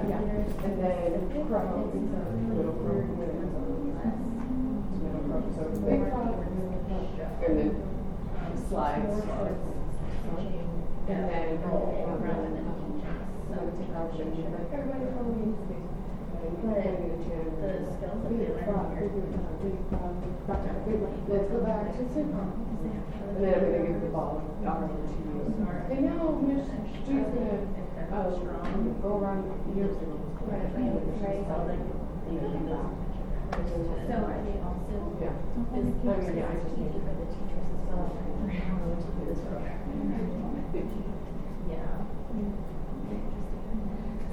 And then crowd, middle crowd. And then slides. And then everybody follow me. The skills that they learn here. Let's go back to sit And then I'm gonna give the ball, to you. Miss Stu's uh, go around yours. Right, right, so then they can. So are they also, Yeah. is need- for the teachers as well? Yeah.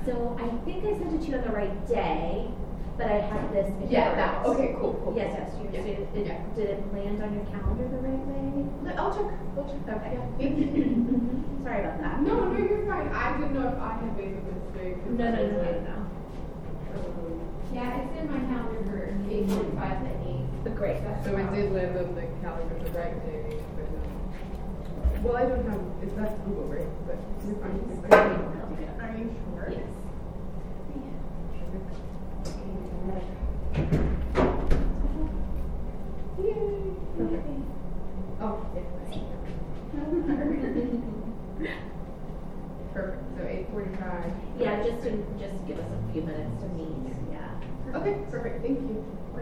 So I think I sent it to you on the right day, but I have this. Yeah, that, okay, cool, cool. Yes, yes, you, Yeah, did, did, yeah. did it land on your calendar the right way? I'll check, I'll check. Okay. Yeah. Sorry about that. No, no, you're fine. I didn't know if I had made a mistake. No, no, no, no, no. Yeah, it's in my calendar for eight forty-five to eight. But great. So it did land on the calendar the right day. Well, I don't have, it's not Google, right? But you're fine. Are you sure? Yes. Oh, yeah. Perfect, so eight forty-five. Yeah, just to, just give us a few minutes to meet, yeah. Okay, perfect, thank you. Of course, thank you. Edward Bog. And all our songs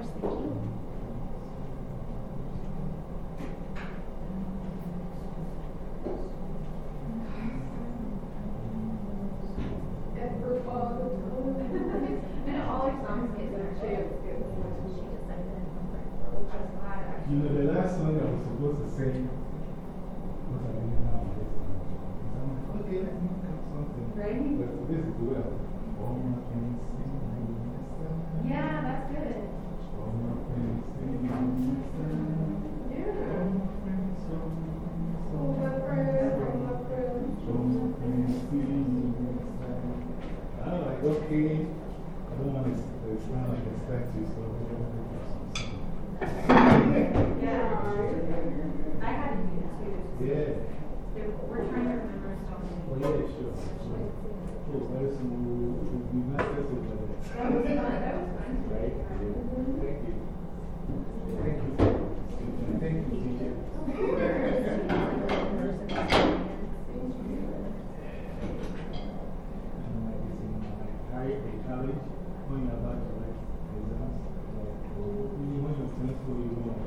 get their chance. You know, the last song I was supposed to sing okay, I don't want to sound like a statue, so I'm going to do something. Yeah. I had to do that too. Yeah. We're trying to remember so Oh, yeah, sure. sure. Oh, very smooth. We masters it like That was fun, that was fun. Right? Yeah. Thank you. Thank you. Thank you, teacher. I'm like, it's in my high in college when you're about to write exams. Like, you want your friends for you want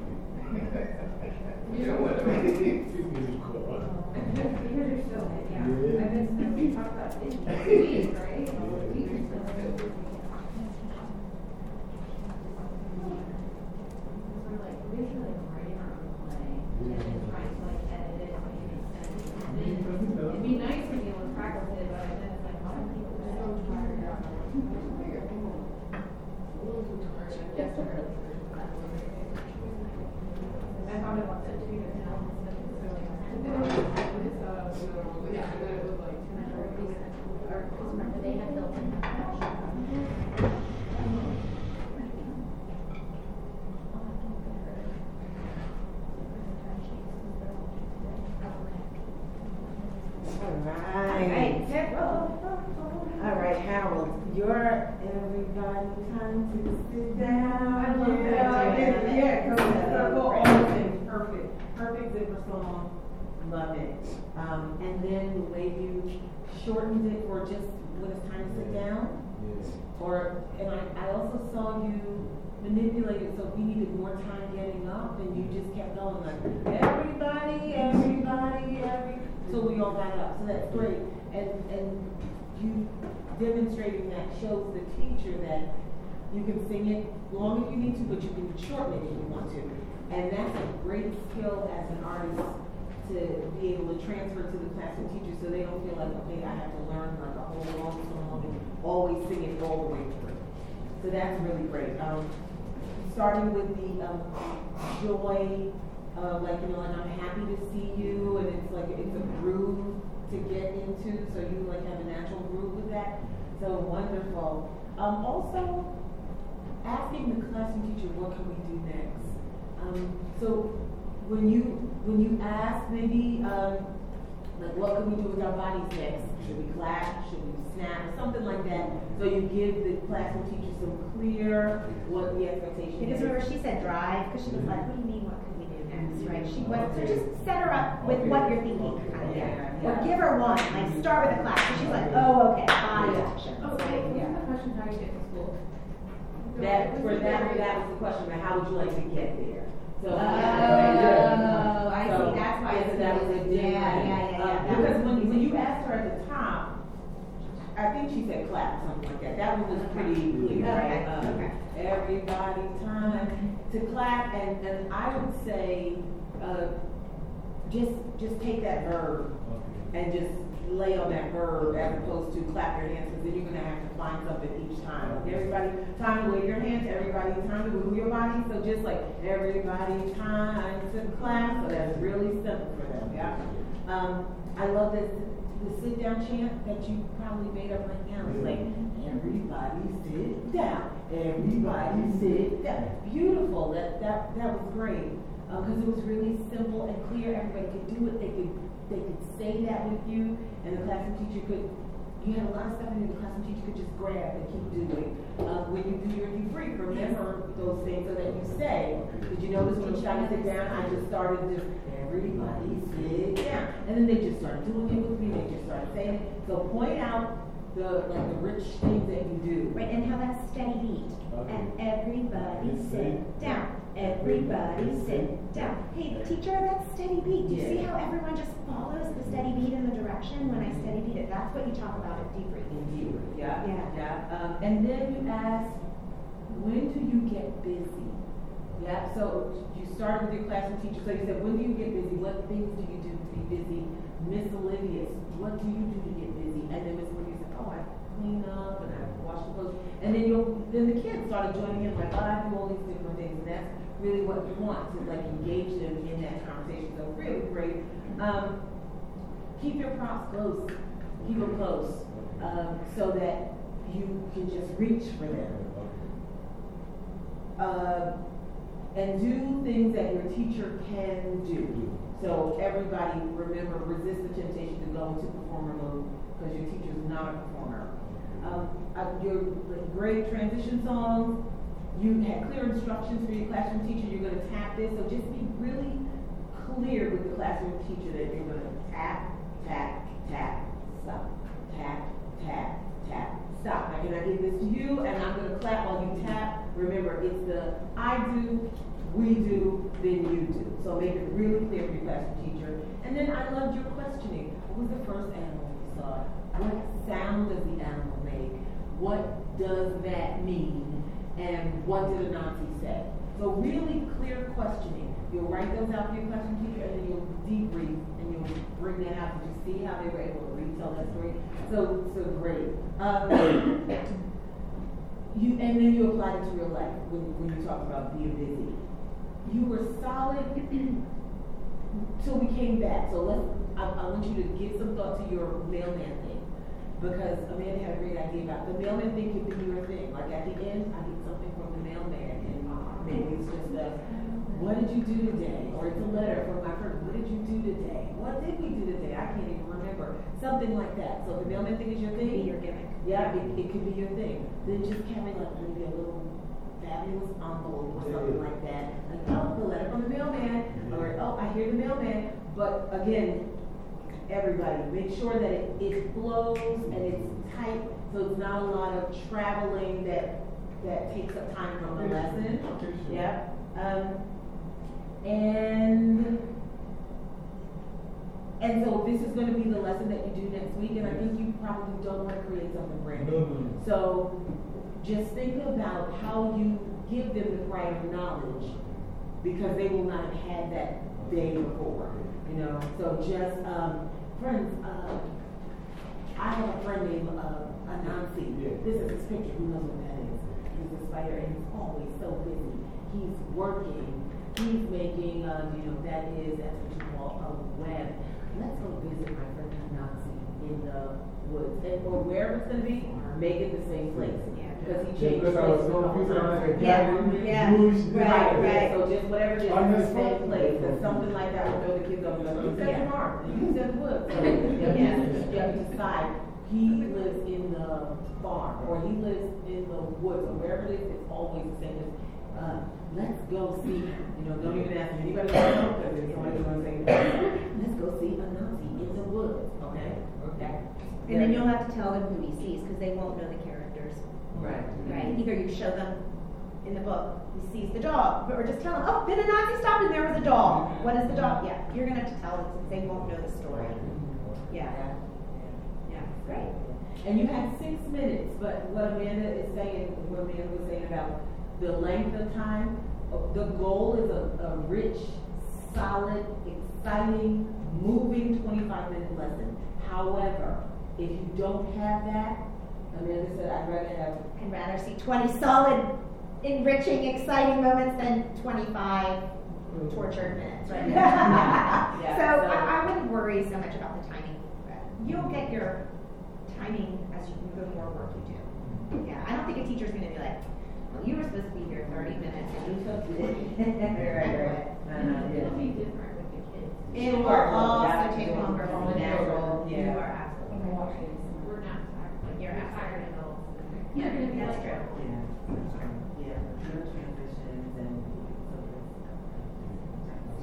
You know what I mean? It's really cool. Because you're so good, yeah. Yeah. I miss when we talk about it. Weeks, right? Weeks. We're like, we should like write our own play and then try to like edit it and make it sense. And then It'd be nice to be able to practice it, but then it's like, oh, people are so tired. Yes, sir. I thought about that too, and now it's like, it's really And then it was, it's, uh, no, yeah, and then it was like, Remember, they had built in All Right, right. yeah, roll. All right, Harold, your everybody time to sit down. I love that. Yeah, yeah, come on. Circle Right. all in, perfect, perfect zipper song. Love it. Um, and then the way you shortened it for just when it's time to sit down. Yeah. Or, and I, I also saw you manipulate it so you needed more time getting up and you just kept going like, everybody, everybody, every, so we all got up. So that's great. And, and you demonstrating that shows the teacher that you can sing it long if you need to, but you can shorten it if you want to. And that's a great skill as an artist to be able to transfer to the classroom teacher so they don't feel like, okay, I have to learn like a whole long song and always sing it all the way through. So that's really great. Um, starting with the um, joy of like, you know, and I'm happy to see you, and it's like, it's a groove to get into, so you like have a natural groove with that. So wonderful. Um, also, asking the classroom teacher, what can we do next? Um, so when you, when you ask, maybe um, Like, what can we do with our bodies next? Should we clap? Should we snap? Or something like that. So you give the classroom teacher some clear what the expectation Because is. remember, she said drive, because she was like, what do you mean, what could we do next, mm-hmm. right? She was, so just set her up with what you're thinking, kind of, Yeah, Or give her one, like, mm-hmm. start with a class, and she's like, mm-hmm. oh, okay, body actions. Okay, oh, what's the question, how you get to school? That, for that, that was the question, about how would you like to get there? So. Oh, I see, that's why it's yes, that was a different. Yeah, yeah, yeah, yeah. Because when, when you asked her at the top, I think she said clap, something like that, that was was pretty clear, right? Okay, Uh, okay. Everybody time to clap, and, and I would say, uh, just, just take that verb and just lay on that verb as opposed to clap your hands, because then you're gonna have to find something each time. Everybody, time to wave your hands, everybody, time to move your body, so just like, everybody, time to clap, so that's really simple for them, yeah? Um, I love this, the sit down chant that you probably made up right now, it's like, everybody sit down, everybody sit down. Beautiful, that, that, that was great, uh, cause it was really simple and clear, everybody could do it, they could, they could say that with you, and the classroom teacher could, you had a lot of stuff in the classroom teacher could just grab and keep doing. Uh, when you do your debrief, remember those things so that you say, did you notice when you started to down, I just started just, everybody sit down. And then they just started doing it with me, they just started saying it. So point out the, like, the rich things that you do. Right, and how that's steady beat. Okay. And everybody sit down. Everybody sit down. Hey, teacher, that's steady beat. Do you see how everyone just follows the steady beat in the direction when I steady beat it? That's what you talk about at debriefing. Indeed, yeah, Yeah. yeah. Um, and then you ask, when do you get busy? Yeah, so you started with your classroom teacher, so you said, when do you get busy? What things do you do to be busy? Miss Miscellaneous, what do you do to get busy? And then Miss I clean up and I wash the clothes. And then you'll, then the kids started joining in, like, oh, I do all these different things. And that's really what you want, to like engage them in that conversation. So really great. Um, keep your props close, keep them close, um, so that you can just reach for them. Uh, and do things that your teacher can do. So everybody, remember, resist the temptation to go into performer mode because your teacher is not a performer. Um, your great transition songs, you had clear instructions for your classroom teacher. You're going to tap this, so just be really clear with the classroom teacher that you're going to tap, tap, tap, stop, tap, tap, tap, stop. Now, can I give this to you? And I'm going to clap while you tap. Remember, it's the I do, we do, then you do. So make it really clear for your classroom teacher. And then I loved your questioning. What was the first animal you saw? What sound does the animal make? What does that mean? And what did Anansi say? So really clear questioning. You'll write those out for your classroom teacher and then you'll debrief and you'll bring that out. You see how they were able to retell that story? So, so great. Um, you, and then you apply it to real life when, when you talk about being busy. You were solid till we came back. So let's, I, I want you to give some thought to your mailman thing. Because Amanda had a great idea about the mailman thing could be your thing. Like at the end, I need something from the mailman, and maybe it's just a, what did you do today? Or it's a letter from my friend, what did you do today? What did we do today? I can't even remember. Something like that. So the mailman thing is your thing? Be your gimmick. Yeah, it, it could be your thing. Then just carry like maybe a little fabulous envelope or something like that. Like, oh, the letter from the mailman, or oh, I hear the mailman. But again, everybody, make sure that it, it flows and it's tight, so it's not a lot of traveling that that takes up time from the lesson. Yeah. Um, and and so this is going to be the lesson that you do next week, and I think you probably don't want to create something brand new. So just think about how you give them the prior knowledge because they will not have had that day before, you know. So just, um, friends, uh, I have a friend named uh, Anansi. Yeah. This is his picture. Who knows what that is? He's a spider and he's always so busy. He's working. He's making, um, you know, that is, that's what you call a web. Let's go visit my friend Anansi in the woods. And, or wherever it's going to be, make it the same place. Yeah. because he changed because I was places all confused, I'm like, Yeah, yeah, right, right. So just whatever it is, On the it's the same spot. place, or something like that, would throw the kids over, like, you said Yeah. the farm, you said the woods. So you have to- you have to decide, he lives in the farm, or he lives in the woods, or wherever it is, it's always the same. Uh, let's go see, you know, don't even ask me, anybody know, because if somebody's gonna say, let's go see Anansi in the woods, okay? That- And then you'll have to tell them who he sees, because they won't know the characters. Right. Right, either you show them in the book, he sees the dog, or just tell them, oh, then Anansi stopped and there was a dog. What is the dog? Yeah, you're gonna have to tell them since they won't know the story. Yeah, yeah, great. And you had six minutes, but what Amanda is saying, what Amanda was saying about the length of time, uh, the goal is a, a rich, solid, exciting, moving twenty-five minute lesson. However, if you don't have that, Amanda said, I'd rather have, I'd rather see twenty solid, enriching, exciting moments than twenty-five mm-hmm. tortured minutes, right? Yeah, So so- I, I wouldn't worry so much about the timing. You'll get your timing as you the more work you do. Mm-hmm. Yeah, I don't think a teacher's gonna be like, well, you were supposed to be here thirty minutes and you took. Right, right, right. It'll be different with the kids. It will Sure, also that's take true. longer for the natural. You Yeah. are absolutely right. We're not tired, like, You're you're adults. Yeah, You're gonna be that's true. yeah, yeah, good transitions and.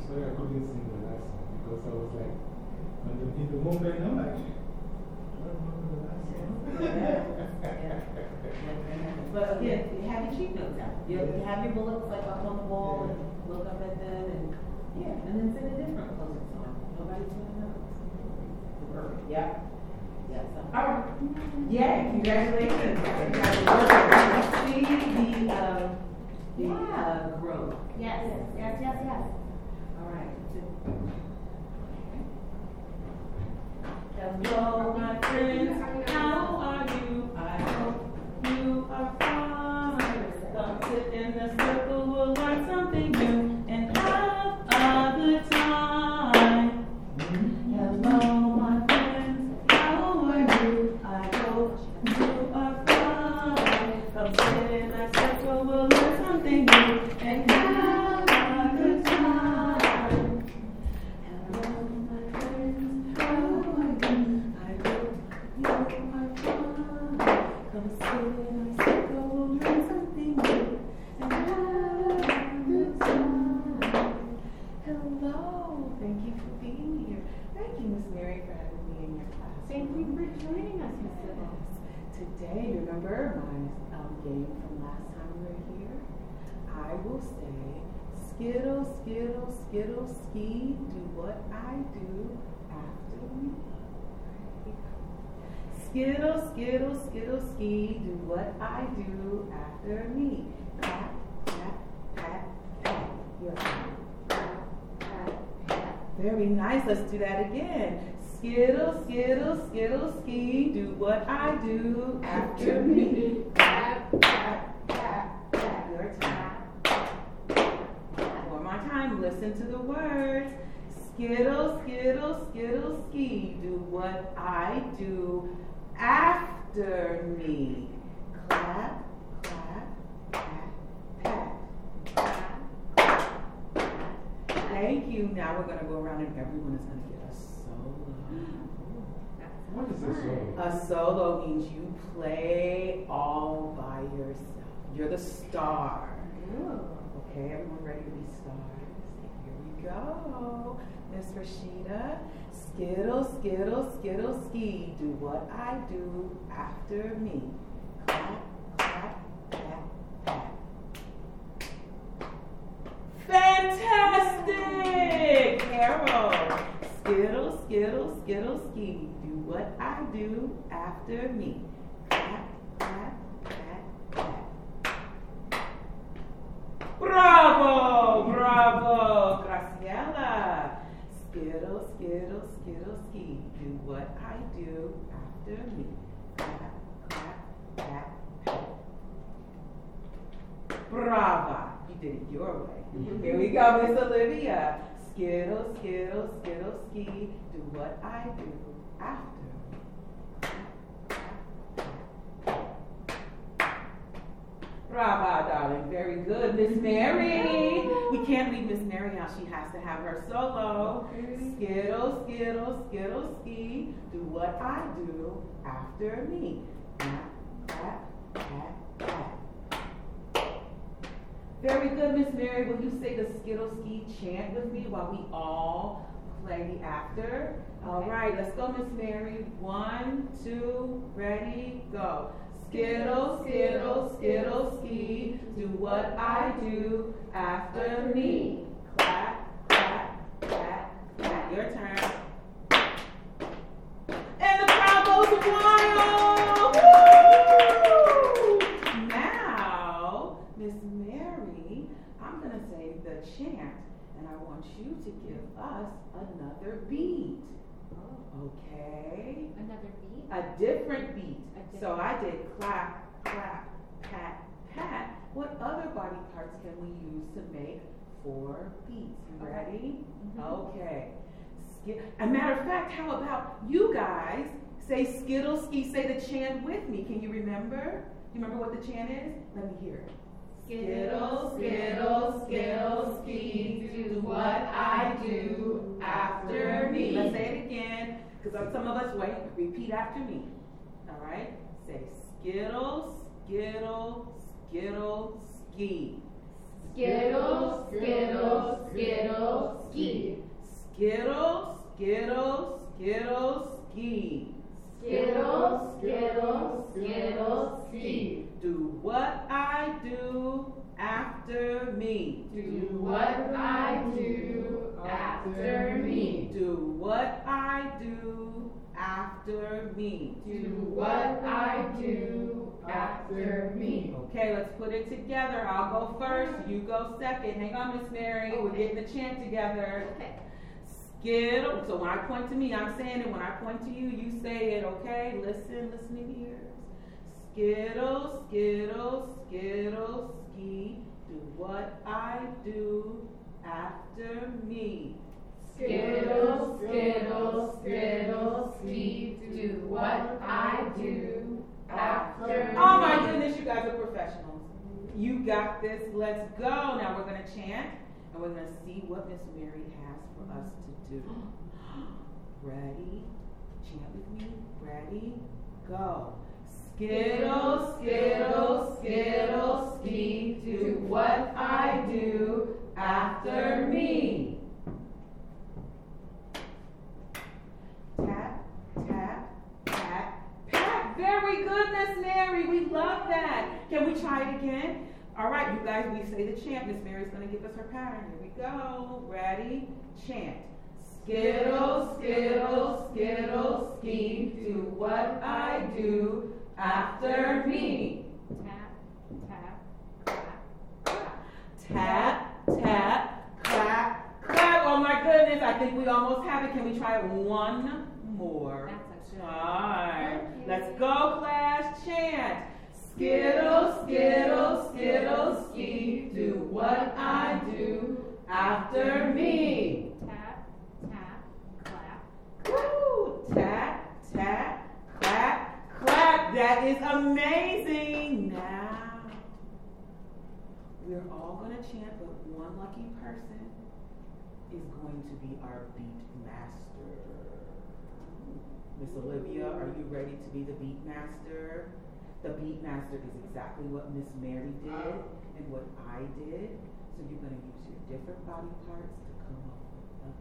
Sorry, I couldn't sing the last song because I was like, in the, in the moment, I'm like, I don't remember the last song. But again, have your cheat notes out. You have your bullets like up on the wall and look up at them and, yeah, and then send a different closing song. Nobody's gonna know. Perfect, yeah. Yeah, all right. Yeah, congratulations. See the, um, the, uh, growth. Yes, yes, yes, yes. All right. Hello, my friends. How are you? I hope you are fine. Come sit in the circle, after me. Pat, pat, pat, pat. Your turn. One more time, listen to the words. Skittle, skittle, skittle, ski, do what I do after me. Clap, clap, pat, pat. Thank you. Now we're going to go around and everyone is going to get a solo. What is this song? A solo means you play all by yourself. You're the star. Okay, everyone ready to be stars? Here we go. Miss Rashida. Skittle, skittle, skittle, ski. Do what I do after me. Clap, clap, clap, pat. Fantastic! Carol. Skittle, skittle, skittle, ski. Do what I do after me. Clap, clap, pat, pat. Bravo! Bravo! Graciela. Skittle, skittle, skittle, ski. Do what I do after me. Clap, clap, pat, pat. Brava! You did it your way. Mm-hmm. Here we go, Miss Olivia. Skittle, skittle, skittle, ski. Do what I do after. Brava, darling. Very good. Miss Mary. We can't leave Miss Mary out. She has to have her solo. Skittle, skittle, skittle, ski. Do what I do after me. Very good, Miss Mary. Will you say the skittle ski chant with me while we all play the after? All right, let's go, Miss Mary. One, two, ready, go. Skittle, skittle, skittle, ski. Do what I do after me. Clap, clap, clap, clap. Your turn. Chant, and I want you to give us another beat. Okay? Another beat? A different beat. A different So I did clap, clap, pat, pat. What other body parts can we use to make four beats? You Okay. ready? Mhm. Okay. Ski- A matter of fact, how about you guys say skittle ski, say the chant with me. Can you remember? You remember what the chant is? Let me hear it. Skittle, skittle, skittle, ski, do what I do after me. Let's say it again, because some of us wait. Repeat after me. All right? Say skittle, skittle, skittle, ski. Skittle, skittle, skittle, ski. Skittle, skittle, skittle, ski. Skittle, skittle, skittle, ski. Do what I do after me. Do what I do after me. Do what I do after me. Do what I do after me. Okay, let's put it together. I'll go first, you go second. Hang on, Miss Mary. We're getting the chant together. Okay. Skittle. So when I point to me, I'm saying it. When I point to you, you say it, okay? Listen, listening ears. Skittle, skittle, skittle, ski. Do what I do after me. Skittle, skittle, skittle, ski. Do what I do after me. Oh my goodness, you guys are professionals. You got this. Let's go. Now we're going to chant and we're going to see what Miss Mary has for us to do. Ready? Chant with me. Ready? Go. Skittle, skittle, skittle, ski. Do what I do after me. Tap, tap, pat, pat. Very good, Miss Mary. We love that. Can we try it again? All right, you guys, we say the chant. Miss Mary's going to give us her pattern. Here we go. Ready? Chant. Skittle, skittle, skittle, ski. Do what I do after me. Tap, tap, clap, clap. Tap, tap, clap, clap. Oh my goodness, I think we almost have it. Can we try it one more That's time? Okay. Let's go, class. Chant. Skittle, skittle, skittle, ski. Do what I do after me. Tap, tap, clap. Woo! Tap, tap, clap, clap. That is amazing. Now, we're all going to chant, but one lucky person is going to be our beat master. Miss Olivia, are you ready to be the beat master? The beat master is exactly what Miss Mary did and what I did. So you're going to use your different body parts to come up with the,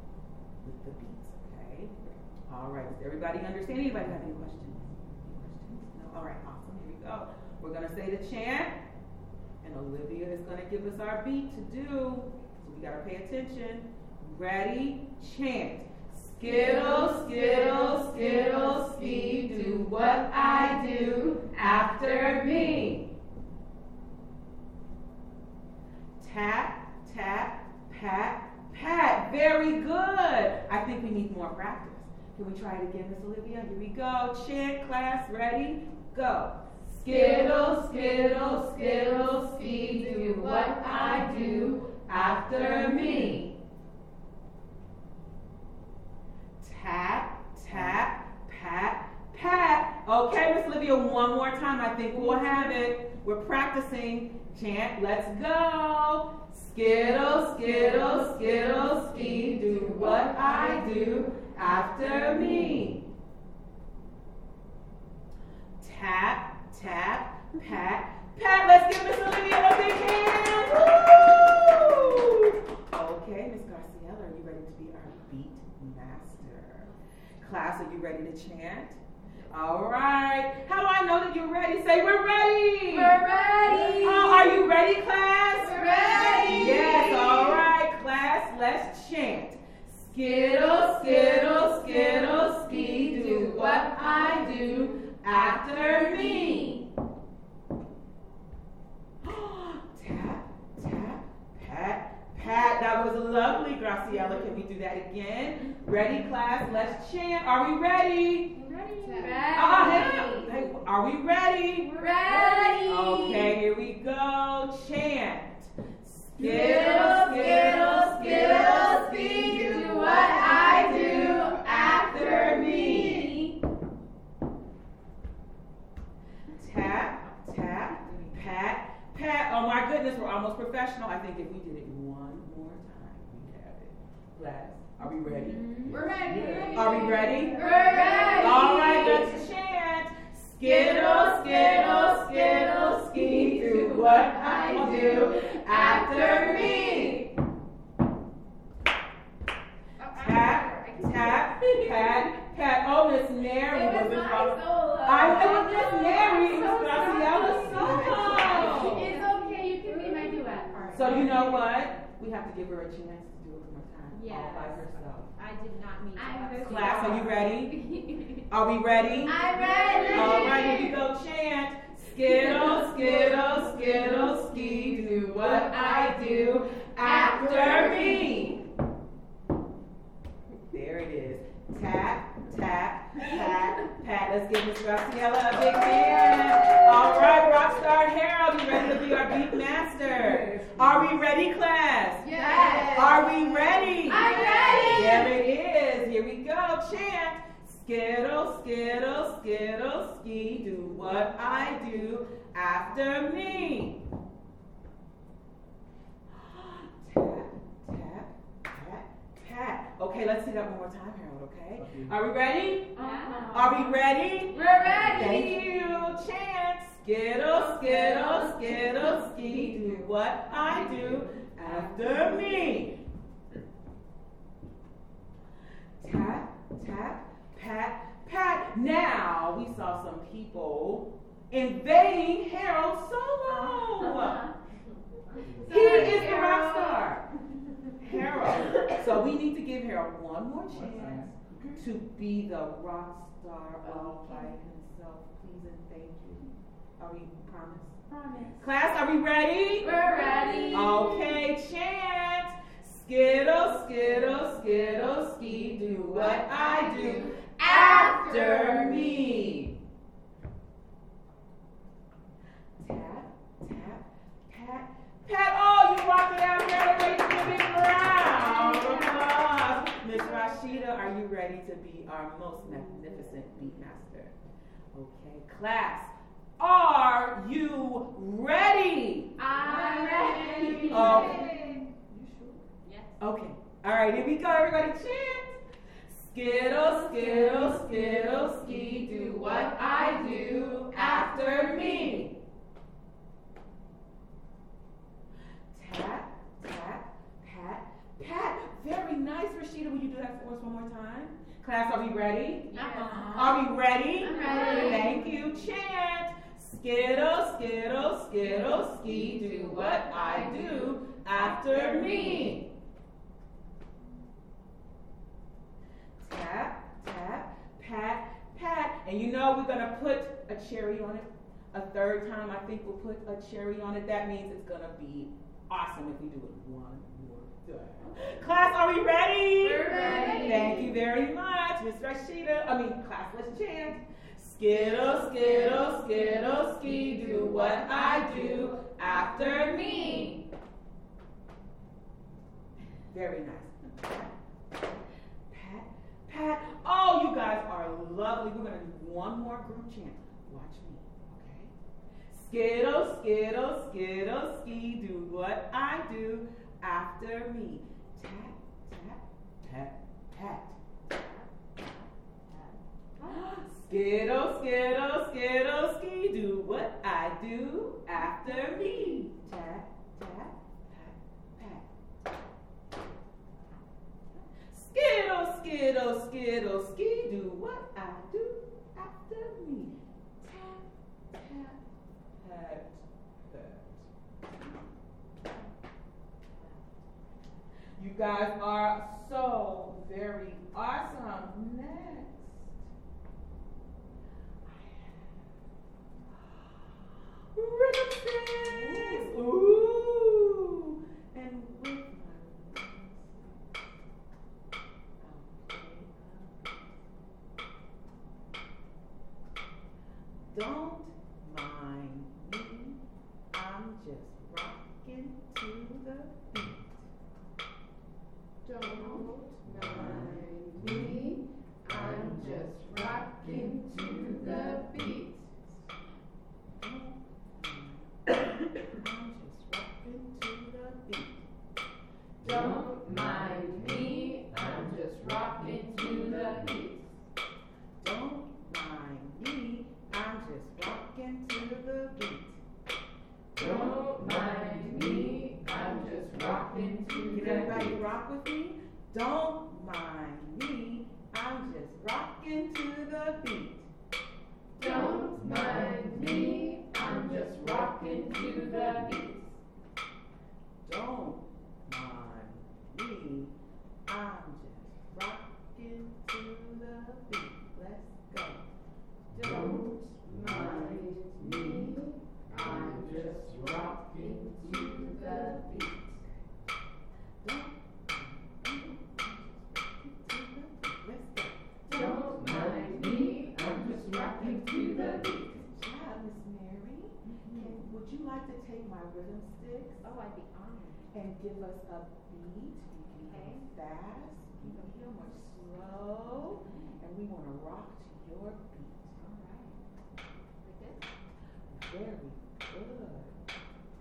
with the beats, okay? All right, does everybody understand? Anybody have any questions? Any questions? No? All right, We're going to say the chant, and Olivia is going to give us our beat to do. So we got to pay attention. Ready? Chant. Skittle, skittle, skittle, ski, do what I do after me. Tap, tap, pat, pat. Very good. I think we need more practice. Can we try it again, Miss Olivia? Here we go. Chant class, ready? Go. Skittle, skittle, skittle, ski, do what I do after me. Tap, tap, pat, pat. Okay, Miss Olivia, one more time. I think we'll have it. We're practicing chant. Let's go. Skittle, skittle, skittle, ski. Do what I do after me. Tap, tap, pat, pat. Let's give Miss Olivia a big hand. Woo! Okay, Miss Graciela, are you ready to be our beat master? Class, are you ready to chant? All right. How do I know that you're ready? Say, we're ready. We're ready. Oh, are you ready, class? We're ready. Yes, all right, class, let's chant. Skittle, skittle, skittle, ski, do what I do after me. tap, tap, pat, pat. That was lovely, Graciela. Can we do that again? Ready, class? Let's chant. Are we ready? Ready. Ah, hey, hey, are we ready? Ready. Okay, here we go. Chant. Skittle, skittle, Oh my goodness, we're almost professional. I think if we did it one more time, we'd have it. Class, are we ready? Mm-hmm. We're ready. Are we ready? We're ready. All right, let's chant. Skittle, skittle, skittle, ski, do what I do after me. Oh, tap, tap, pat, pat. Oh, Miss Mary It was was my involved. solo. I it was Miss Mary, I'm Miss so Graciela's sorry. solo. It's okay, you can be my duet partner. So you know what? We have to give her a chance to do it one more time, all by Yes. herself. I did not mean I'm to. Class, are you ready? Are we ready? I'm ready. All right, here we go. Chant. Skittle, skittle, skittle, ski. Do what I do after me. There it is. Tap, tap, pat, pat. Let's give Miss Graciela a big hand. All right, Rockstar Harold, you ready to be our beat master? Are we ready, class? Yes. Are we ready? I'm ready. There it is. Here we go. Chant. Skittle, skittle, skittle, ski. Do what I do after me. Tap, tap, pat, pat. Okay, let's see that one more time, Harold, okay? Okay. Are we ready? Uh-huh. Are we ready? We're ready. Thank you. Chant. Skittle, skittle, skittle, ski. Do what I do after me. Tap, tap, pat, pat. Now we saw some people invading Harold's solo. He is the rock star. Harold. So we need to give Harold one more chance to be the rock star all by himself. Please and thank you. Are we promise? Promise. Class, are we ready? We're ready. Okay, chant. Skittle, skittle, skittle, ski, do what I do after me. Tap, tap, pat, pat. Oh, you rocked it out there. Ready to give it round. Miss Rashida, are you ready to be our most magnificent beat master? Okay, class, are you ready? I'm ready. Okay. You sure? Yes. Okay. All right, here we go, everybody. Chant. Skittle, skittle, skittle, ski. Do what I do after me. Tap, tap, pat, pat. Very nice, Rashida. Will you do that for us one more time? Class, are we ready? Uh-huh. Are we ready? I'm ready. Thank you. Chant. Skittle, skittle, skittle, ski. Do what I do after me. Tap, tap, pat, pat. And you know we're gonna put a cherry on it. A third time, I think we'll put a cherry on it. That means it's gonna be awesome if we do it one more time. Class, are we ready? We're ready. Thank you very much, Miss Rashida. I mean, class, let's chant. Skittle, skittle, skittle, ski, do what I do after me. Very nice. Pat, pat. Oh, you guys are lovely. We're going to do one more group chant. Watch me, okay? Skittle, skittle, skittle, ski, do what I do after me. Tap, tap, tat, tat. Skittle, skittle, skittle, ski, do what I do after me. Tap, tat, pat, pat. Skittle, skittle, skittle, ski, do what I do after me. Tap, tap, pat, pat. You guys are so very awesome. Next. Sticks. Ooh. And with Don't rhythm sticks Oh, I'd be honored. and give us a beat? You can be fast, you can be more slow, and we want to rock to your beat. All right. Like this? Very good.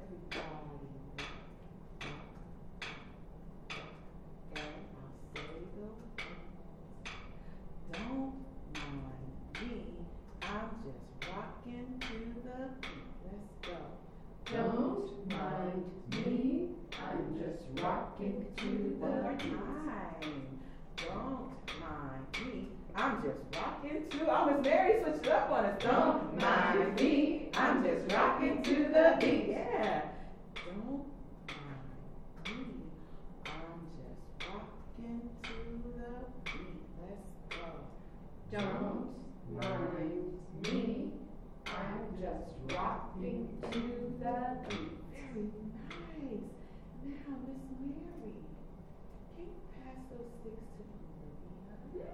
Everybody. And I'll say the words. Don't mind me, I'm just rocking to the beat. Let's go. Don't mind me, I'm just rocking to One more the beat. time. Don't mind me, I'm just rocking to. Oh, Miss Mary switched it up on us. Don't mind me, I'm just rocking to the beat. Yeah. Don't mind me, I'm just rocking to the beat. Let's go. Don't mind me, I'm just rocking to the beat. Very nice. Now, Miss Mary, can those sticks to Olivia?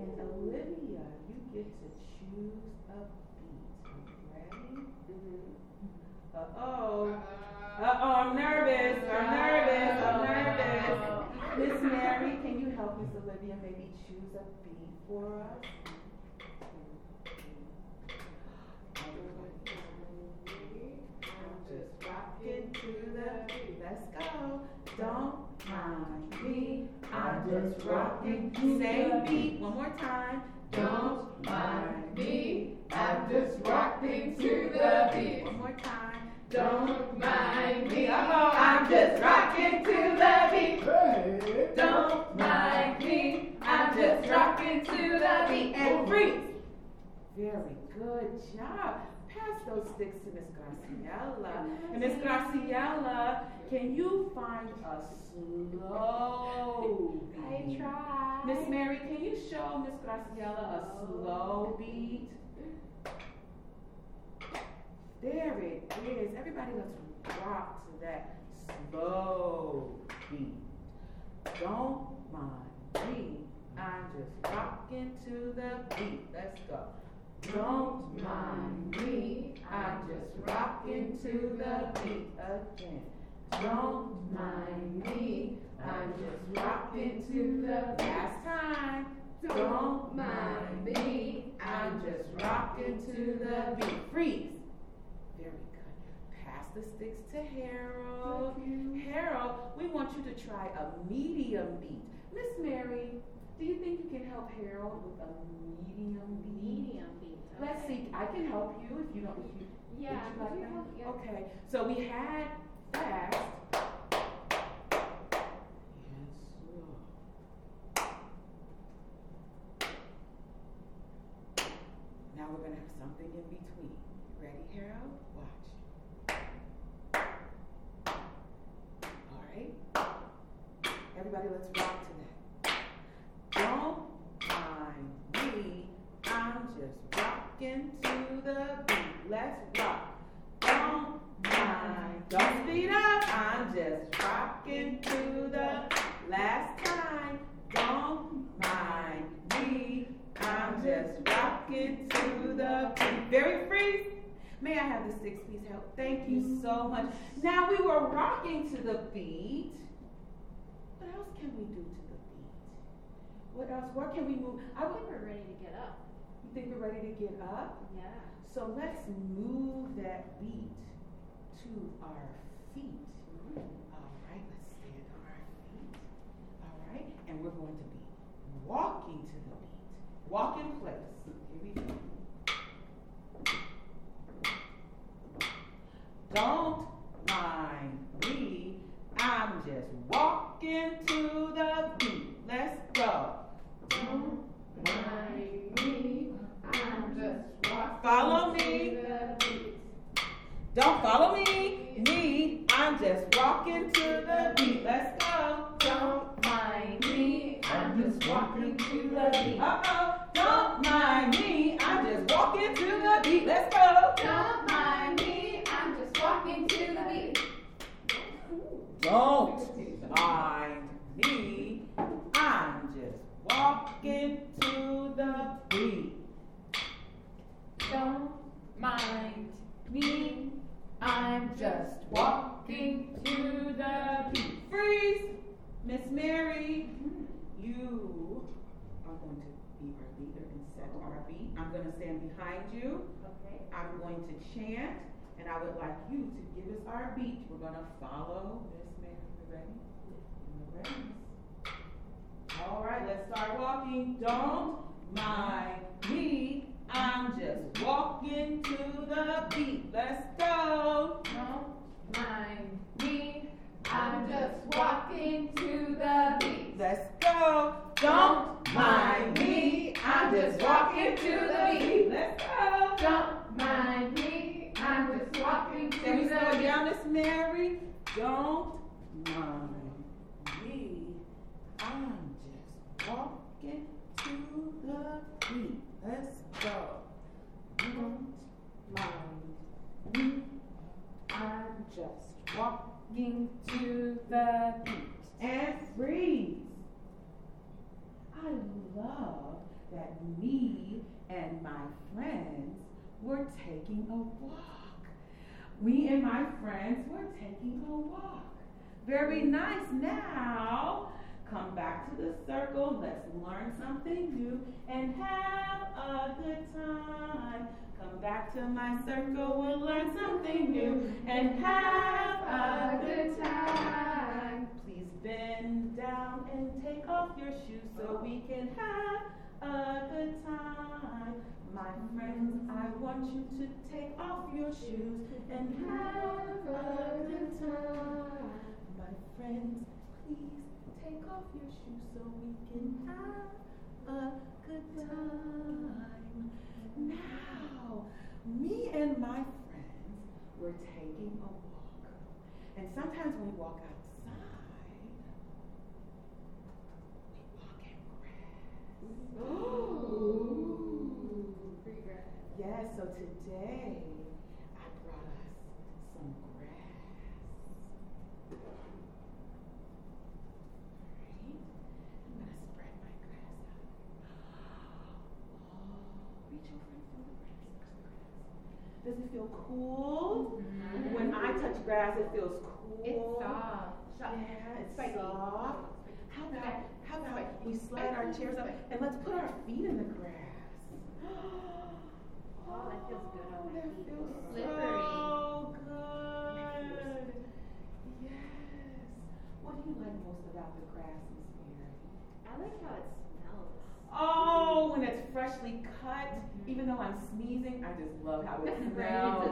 And Olivia, you get to choose a beat. Ready? Uh oh. Uh oh, I'm nervous. I'm nervous. I'm nervous. Miss Mary, can you help Miss Olivia maybe choose a beat for us? I'm just rocking to the beat. Let's go. Don't mind me. I'm just rocking. Same beat. One more time. Don't mind me, I'm just rocking to the beat. One more time. Don't mind me, uh-huh. I'm just rocking to the beat. Don't mind me, I'm just rocking to the beat. And freeze. Very good job. Pass those sticks to Miss Graciela. And Miss Graciela, can you find a slow beat? I try. Miss Mary, can you show Miss Graciela a slow beat? There it is. Everybody let's rock to that slow beat. Don't mind me. I'm just rocking to the beat. Let's go. Don't mind me. I'm just rocking to the beat again. Don't mind me. I'm just rocking to the last time. Don't mind me. I'm just rocking to the beat. Freeze. Very good. pass the sticks to Harold. Harold, we want you to try a medium beat. Miss Mary, do you think you can help Harold with a medium beat? Medium. Let's see. I can help you if you don't. If you, Yeah, you like you yeah. Okay. So we had fast. Now we're gonna have something in between. Ready, Harold? Watch. All right. Everybody, let's rock rocking to the beat. Let's rock. Don't mind. Don't speed up. I'm just rocking to the last time. Don't mind me. I'm just rocking to the beat. Very free. May I have the six piece help? Thank you so much. Now we were rocking to the beat. What else can we do to the beat? What else? Where can we move? I think we're ready to get up. Think we're ready to get up? Yeah. So let's move that beat to our feet. Mm-hmm. All right, let's stand on our feet. All right, and we're going to be walking to the beat. Walk in place. Here we go. Don't mind me. I'm just walking to the beat. Let's go. Don't mind me, I'm just walking. Follow me. Don't follow me, me. I'm just walking to the beat. Let's go. Don't mind me, I'm just walking to the beat. Uh oh. Don't mind me. I'm just walking to the beat. Let's go. Don't mind me, I'm just walking to the beat. Don't mind me. I'm just walking to the beat. Don't mind me, I'm just walking to the beat. Freeze. Miss Mary, you are going to be our leader and set our beat. I'm going to stand behind you. Okay. I'm going to chant, and I would like you to give us our beat. We're going to follow Miss. You ready? You ready? All right, let's start walking. Don't mind me. I'm just walking to the beat. Let's go. Don't mind me, I'm just walking to the beat. Let's go. Don't mind me. I'm just walking to the beat. Let's go. Don't mind me, I'm just walking to Can we slow the beat. down, Miss Mary? Don't mind me. I'm just walking to the beat. Let's go. Walking to the beat. And freeze. I love that me and my friends were taking a walk. We and my friends were taking a walk. Very nice. Now, come back to the circle. Let's learn something new and have a good time. Come back to my circle. We'll learn something new and have a good time. Please bend down and take off your shoes so we can have a good time. My friends, I want you to take off your shoes and have a good time. My friends, please take off your shoes so we can have a good time. Now, me and my friends were taking a walk. And sometimes when we walk outside, we walk in grass. Ooh. Free grass. Yes, so today that feels so good. Yes. What do you like most about the grass, Miss Mary? I like how it smells. Oh, when it's freshly cut, even though I'm sneezing, I just love how it smells.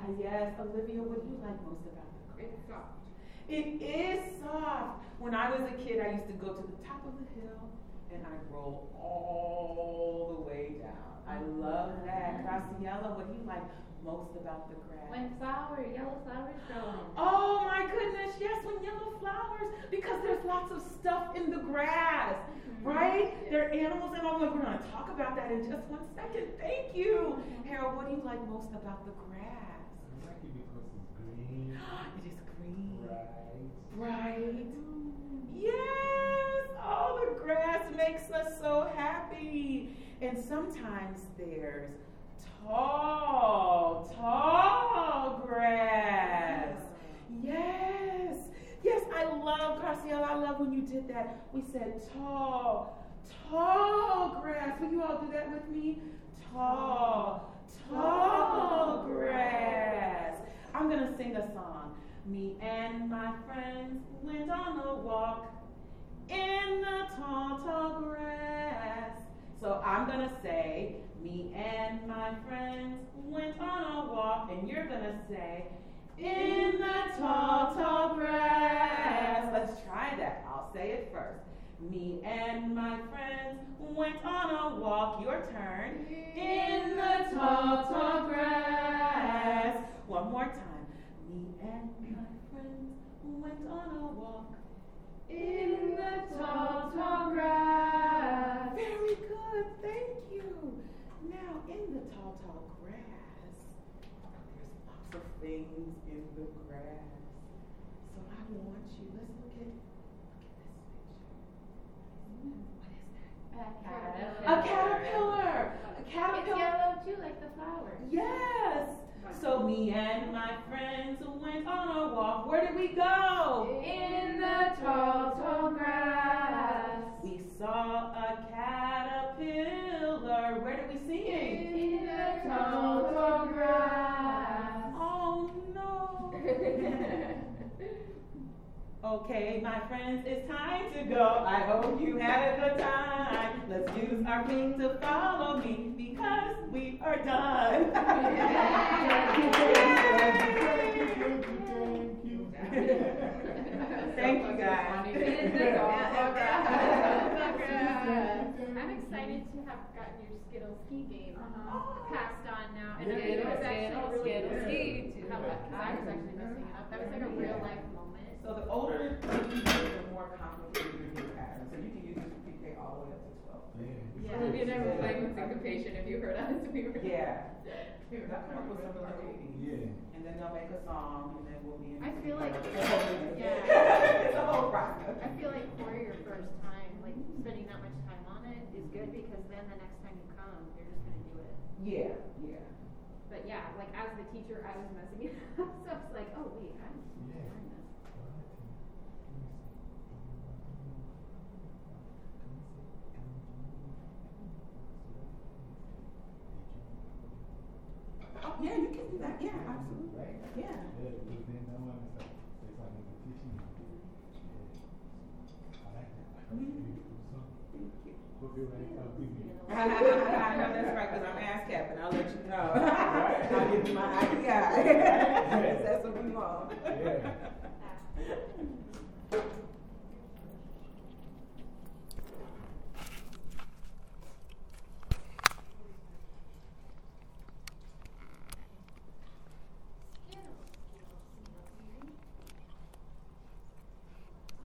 Uh, yes, Olivia, what do you like most about the grass? It's soft. It is soft. When I was a kid, I used to go to the top of the hill and I'd roll all the way down. I love that. Graciela, what do you like most about the grass? When flower, yellow flowers growing. Oh my goodness, yes, when yellow flowers, because there's lots of stuff in the grass, mm-hmm. right? There are animals and all, we're going to talk about that in just one second. Thank you. Mm-hmm. Harold, what do you like most about the grass? I like it because it's green, It is green. bright. Right. Yes. Oh, the grass makes us so happy. And sometimes there's tall, tall grass. Yes. Yes, I love, Graciela, I love when you did that. We said tall, tall grass. Will you all do that with me? Tall, tall grass. I'm going to sing a song. Me and my friends went on a walk in the tall, tall grass. So I'm gonna say, me and my friends went on a walk, and you're gonna say, in the tall, tall grass. Let's try that. I'll say it first. Me and my friends went on a walk. Your turn. In the tall, tall grass. One more time. Me and my friends went on a walk. In the tall, tall grass. Very good, thank you. Now, in tall, grass, there's lots of things in the grass. So I want you, let's look at, look at this picture. What is that? A caterpillar. A caterpillar. It's caterpillar. yellow too, like the flowers. Yes. So me and my friends went on a walk. Where did we go? In the tall, tall grass. We saw a caterpillar. Where did we see? In the tall, tall grass. Oh no. Okay, my friends, it's time to go. I hope you had a good time. Let's use our feet to follow me because we are done. Thank you. Thank you, guys. In the tall grass. I'm mm-hmm. excited to have gotten your Skittle ski game uh, uh-huh. passed on now. And Yeah, it was Skittle, actually really Skittle ski, too. How about- 'cause I was actually messing it up. That was like a real life moment. So the older you get, the more complicated your pattern. So you can use this PK all the way up to 12. Yeah. Olivia and I were playing with syncopation if you heard us. We were Yeah. We were That come up with some of the Yeah. And then they'll make a song, and then we'll be in. I feel like- yeah. it's a whole process. I feel like for your first time, like spending that much time on it is good because then the next time you come, you're just gonna do it. Yeah, yeah. But yeah, like as the teacher, I was messing it up. So I was like, oh wait, I'm Yeah. learning this. Oh, yeah, you can do that. Yeah, absolutely. Right? Yeah. Yeah, because then that one is like, it's like a teaching. Yeah. I like that. Mm-hmm. We'll be ready for. I know that's right because I'm ass and I'll let you know. I'll give you my ID card. That's what we want. Yeah.